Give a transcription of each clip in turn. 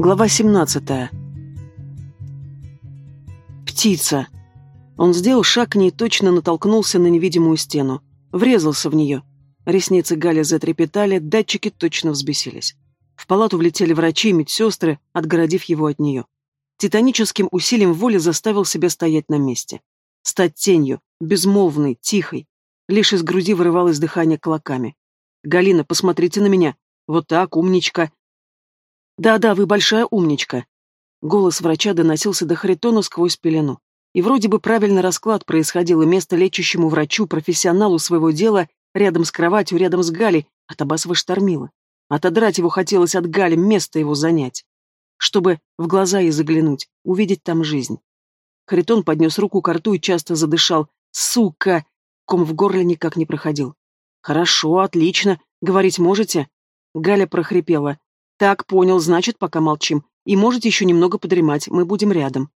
Глава 17. Птица. Он сделал шаг к ней, точно натолкнулся на невидимую стену. Врезался в нее. Ресницы Галя затрепетали, датчики точно взбесились. В палату влетели врачи и медсестры, отгородив его от нее. Титаническим усилием воли заставил себя стоять на месте. Стать тенью, безмолвной, тихой. Лишь из груди вырывалось дыхание клоками. «Галина, посмотрите на меня. Вот так, умничка. «Да-да, вы большая умничка». Голос врача доносился до Харитона сквозь пелену. И вроде бы правильный расклад происходил, и место лечащему врачу, профессионалу своего дела, рядом с кроватью, рядом с Галей, а Табасова штормила. Отодрать его хотелось от Гали, место его занять. Чтобы в глаза ей заглянуть, увидеть там жизнь. Харитон поднес руку к рту и часто задышал. «Сука!» Ком в горле никак не проходил. «Хорошо, отлично. Говорить можете?» Галя прохрипела. «Так, понял, значит, пока молчим. И можете еще немного подремать, мы будем рядом».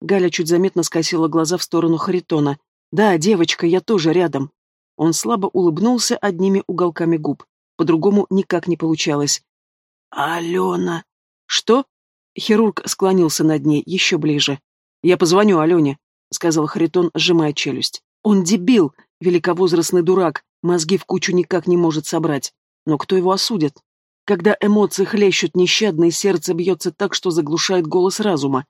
Галя чуть заметно скосила глаза в сторону Харитона. «Да, девочка, я тоже рядом». Он слабо улыбнулся одними уголками губ. По-другому никак не получалось. «Алена!» «Что?» Хирург склонился над ней, еще ближе. «Я позвоню Алене», — сказал Харитон, сжимая челюсть. «Он дебил, великовозрастный дурак, мозги в кучу никак не может собрать. Но кто его осудит?» Когда эмоции хлещут нещадно и сердце бьется так, что заглушает голос разума.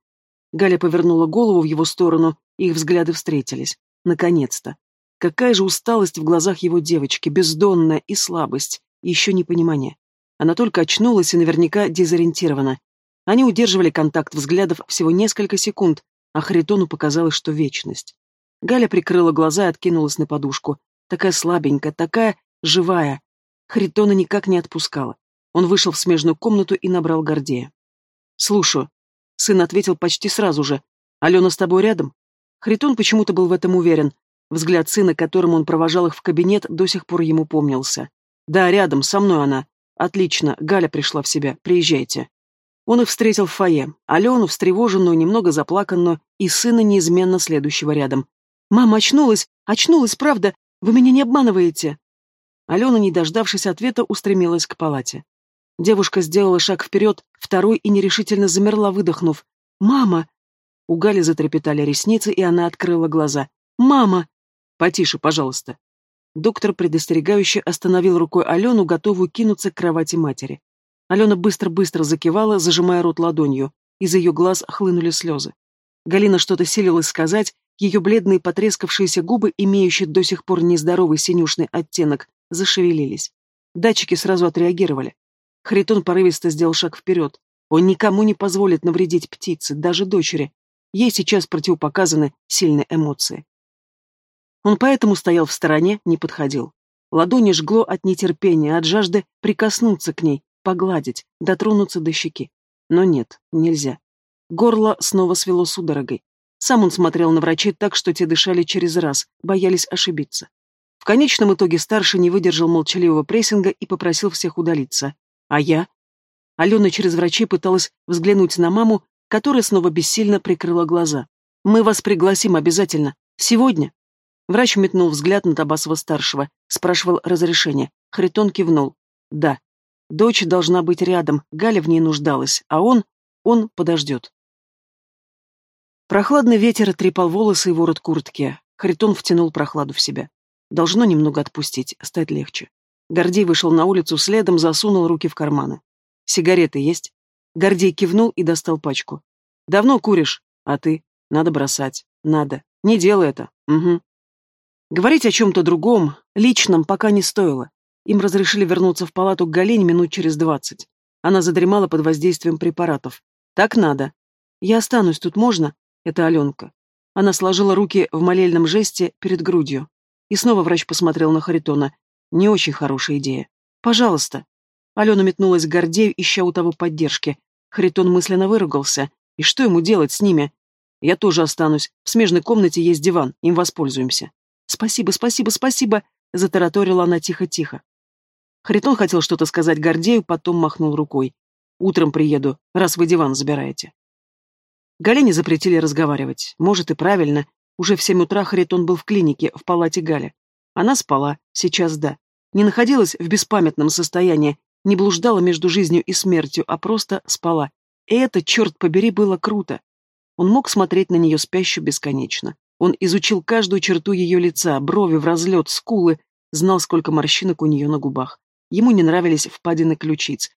Галя повернула голову в его сторону, и их взгляды встретились. Наконец-то. Какая же усталость в глазах его девочки, бездонная и слабость, и еще непонимание. Она только очнулась и наверняка дезориентирована. Они удерживали контакт взглядов всего несколько секунд, а Харитону показалось, что вечность. Галя прикрыла глаза и откинулась на подушку. Такая слабенькая, такая живая. Харитона никак не отпускала. Он вышел в смежную комнату и набрал Гордея. «Слушаю». Сын ответил почти сразу же. «Алена с тобой рядом?» Хритон почему-то был в этом уверен. Взгляд сына, которым он провожал их в кабинет, до сих пор ему помнился. «Да, рядом, со мной она. Отлично, Галя пришла в себя. Приезжайте». Он их встретил в фойе. Алену, встревоженную, немного заплаканную, и сына неизменно следующего рядом. «Мама очнулась! Очнулась, правда! Вы меня не обманываете!» Алена, не дождавшись ответа, устремилась к палате. Девушка сделала шаг вперед, второй и нерешительно замерла, выдохнув. «Мама!» У Гали затрепетали ресницы, и она открыла глаза. «Мама!» «Потише, пожалуйста». Доктор предостерегающе остановил рукой Алену, готовую кинуться к кровати матери. Алена быстро-быстро закивала, зажимая рот ладонью. Из ее глаз хлынули слезы. Галина что-то силилась сказать, ее бледные потрескавшиеся губы, имеющие до сих пор нездоровый синюшный оттенок, зашевелились. Датчики сразу отреагировали. Харитон порывисто сделал шаг вперед. Он никому не позволит навредить птице, даже дочери. Ей сейчас противопоказаны сильные эмоции. Он поэтому стоял в стороне, не подходил. Ладони жгло от нетерпения, от жажды прикоснуться к ней, погладить, дотронуться до щеки. Но нет, нельзя. Горло снова свело судорогой. Сам он смотрел на врачей так, что те дышали через раз, боялись ошибиться. В конечном итоге старший не выдержал молчаливого прессинга и попросил всех удалиться. А я? Алена через врачей пыталась взглянуть на маму, которая снова бессильно прикрыла глаза. «Мы вас пригласим обязательно. Сегодня». Врач метнул взгляд на Табасова-старшего, спрашивал разрешение. Харитон кивнул. «Да. Дочь должна быть рядом, Галя в ней нуждалась, а он... он подождет». Прохладный ветер трепал волосы и ворот куртки. Харитон втянул прохладу в себя. Должно немного отпустить, стать легче. Гордей вышел на улицу следом, засунул руки в карманы. «Сигареты есть?» Гордей кивнул и достал пачку. «Давно куришь? А ты? Надо бросать. Надо. Не делай это. Угу». Говорить о чем-то другом, личном, пока не стоило. Им разрешили вернуться в палату к Галине минут через двадцать. Она задремала под воздействием препаратов. «Так надо. Я останусь тут, можно?» Это Аленка. Она сложила руки в молельном жесте перед грудью. И снова врач посмотрел на Харитона. Не очень хорошая идея. Пожалуйста. Алена метнулась к Гордею, ища у того поддержки. Харитон мысленно выругался. И что ему делать с ними? Я тоже останусь. В смежной комнате есть диван, им воспользуемся. Спасибо, спасибо, спасибо, затараторила она тихо-тихо. Харитон хотел что-то сказать Гордею, потом махнул рукой. Утром приеду, раз вы диван забираете. Галине запретили разговаривать. Может, и правильно. Уже в семь утра Харитон был в клинике, в палате Галя. Она спала, сейчас да. Не находилась в беспамятном состоянии, не блуждала между жизнью и смертью, а просто спала. И это, черт побери, было круто. Он мог смотреть на нее спящую бесконечно. Он изучил каждую черту ее лица, брови в разлет, скулы, знал, сколько морщинок у нее на губах. Ему не нравились впадины ключиц.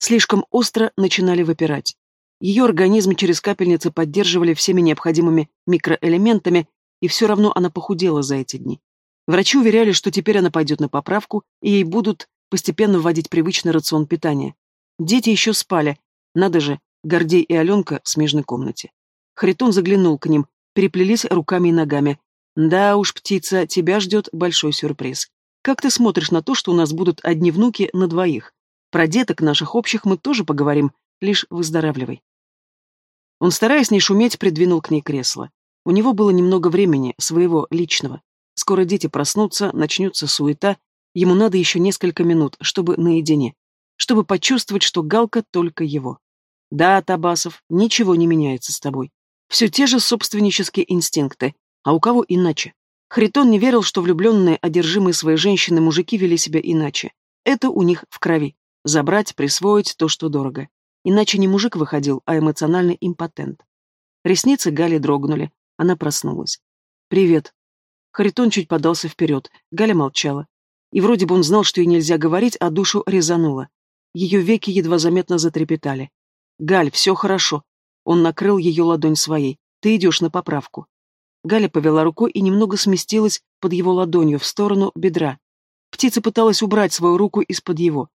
Слишком остро начинали выпирать. Ее организм через капельницы поддерживали всеми необходимыми микроэлементами, и все равно она похудела за эти дни. Врачи уверяли, что теперь она пойдет на поправку, и ей будут постепенно вводить привычный рацион питания. Дети еще спали. Надо же, Гордей и Аленка в смежной комнате. Харитон заглянул к ним, переплелись руками и ногами. «Да уж, птица, тебя ждет большой сюрприз. Как ты смотришь на то, что у нас будут одни внуки на двоих? Про деток наших общих мы тоже поговорим, лишь выздоравливай». Он, стараясь не шуметь, придвинул к ней кресло. У него было немного времени, своего, личного. Скоро дети проснутся, начнется суета, ему надо еще несколько минут, чтобы наедине, чтобы почувствовать, что Галка только его. Да, Табасов, ничего не меняется с тобой. Все те же собственнические инстинкты, а у кого иначе? Хритон не верил, что влюбленные, одержимые своей женщиной мужики вели себя иначе. Это у них в крови. Забрать, присвоить то, что дорого. Иначе не мужик выходил, а эмоциональный импотент. Ресницы Гали дрогнули. Она проснулась. «Привет». Харитон чуть подался вперед. Галя молчала. И вроде бы он знал, что ей нельзя говорить, а душу резануло. Ее веки едва заметно затрепетали. «Галь, все хорошо». Он накрыл ее ладонь своей. «Ты идешь на поправку». Галя повела рукой и немного сместилась под его ладонью в сторону бедра. Птица пыталась убрать свою руку из-под его.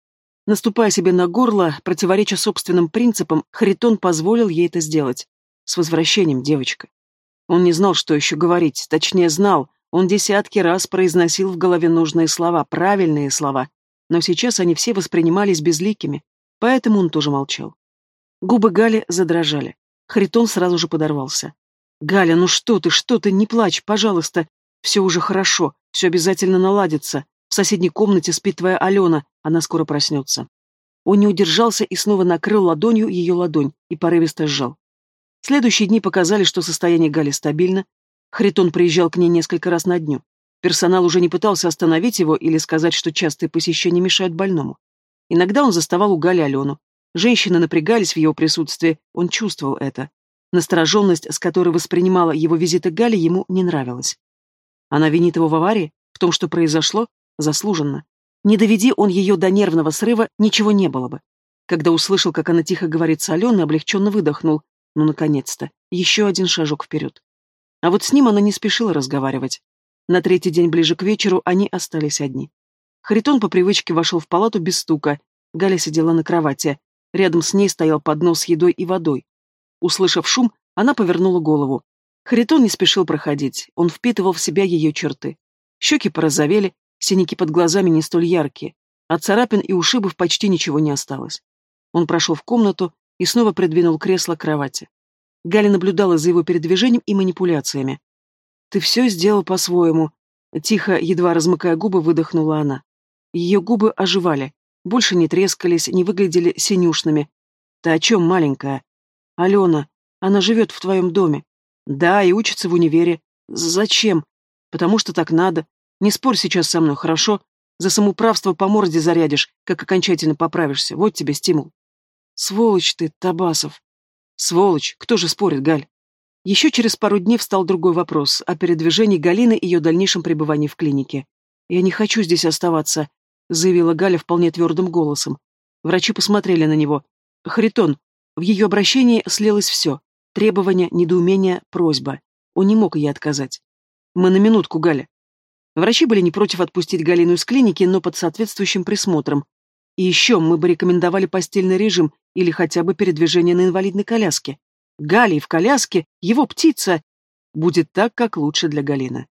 Наступая себе на горло, противореча собственным принципам, Харитон позволил ей это сделать. С возвращением, девочка. Он не знал, что еще говорить, точнее знал, он десятки раз произносил в голове нужные слова, правильные слова, но сейчас они все воспринимались безликими, поэтому он тоже молчал. Губы Гали задрожали. Харитон сразу же подорвался. «Галя, ну что ты, что ты, не плачь, пожалуйста. Все уже хорошо, все обязательно наладится. В соседней комнате спит твоя Алена, она скоро проснется». Он не удержался и снова накрыл ладонью ее ладонь и порывисто сжал. Следующие дни показали, что состояние Гали стабильно. Харитон приезжал к ней несколько раз на дню. Персонал уже не пытался остановить его или сказать, что частые посещения мешают больному. Иногда он заставал у Гали Алену. Женщины напрягались в его присутствии, он чувствовал это. Настороженность, с которой воспринимала его визиты Гали, ему не нравилась. Она винит его в аварии, в том, что произошло, заслуженно. Не доведи он ее до нервного срыва, ничего не было бы. Когда услышал, как она тихо говорит с Аленой, облегченно выдохнул. Ну, наконец-то. Еще один шажок вперед. А вот с ним она не спешила разговаривать. На третий день ближе к вечеру они остались одни. Харитон по привычке вошел в палату без стука. Галя сидела на кровати. Рядом с ней стоял поднос с едой и водой. Услышав шум, она повернула голову. Харитон не спешил проходить, он впитывал в себя ее черты. Щеки порозовели, синяки под глазами не столь яркие. От царапин и ушибов почти ничего не осталось. Он прошел в комнату и снова придвинул кресло к кровати. Галя наблюдала за его передвижением и манипуляциями. «Ты все сделал по-своему», — тихо, едва размыкая губы, выдохнула она. Ее губы оживали, больше не трескались, не выглядели синюшными. «Ты о чем, маленькая?» Алена, она живет в твоем доме. Да, и учится в универе. Зачем? Потому что так надо. Не спорь сейчас со мной, хорошо? За самоуправство по морде зарядишь, как окончательно поправишься. Вот тебе стимул. Сволочь ты, Табасов. Сволочь, кто же спорит, Галь? Еще через пару дней встал другой вопрос о передвижении Галины и ее дальнейшем пребывании в клинике. «Я не хочу здесь оставаться», — заявила Галя вполне твердым голосом. Врачи посмотрели на него. «Харитон, в ее обращении слилось все — требование, недоумение, просьба. Он не мог ей отказать. «Мы на минутку, Галя». Врачи были не против отпустить Галину из клиники, но под соответствующим присмотром. И еще мы бы рекомендовали постельный режим или хотя бы передвижение на инвалидной коляске. Галей в коляске, его птица, будет так, как лучше для Галины.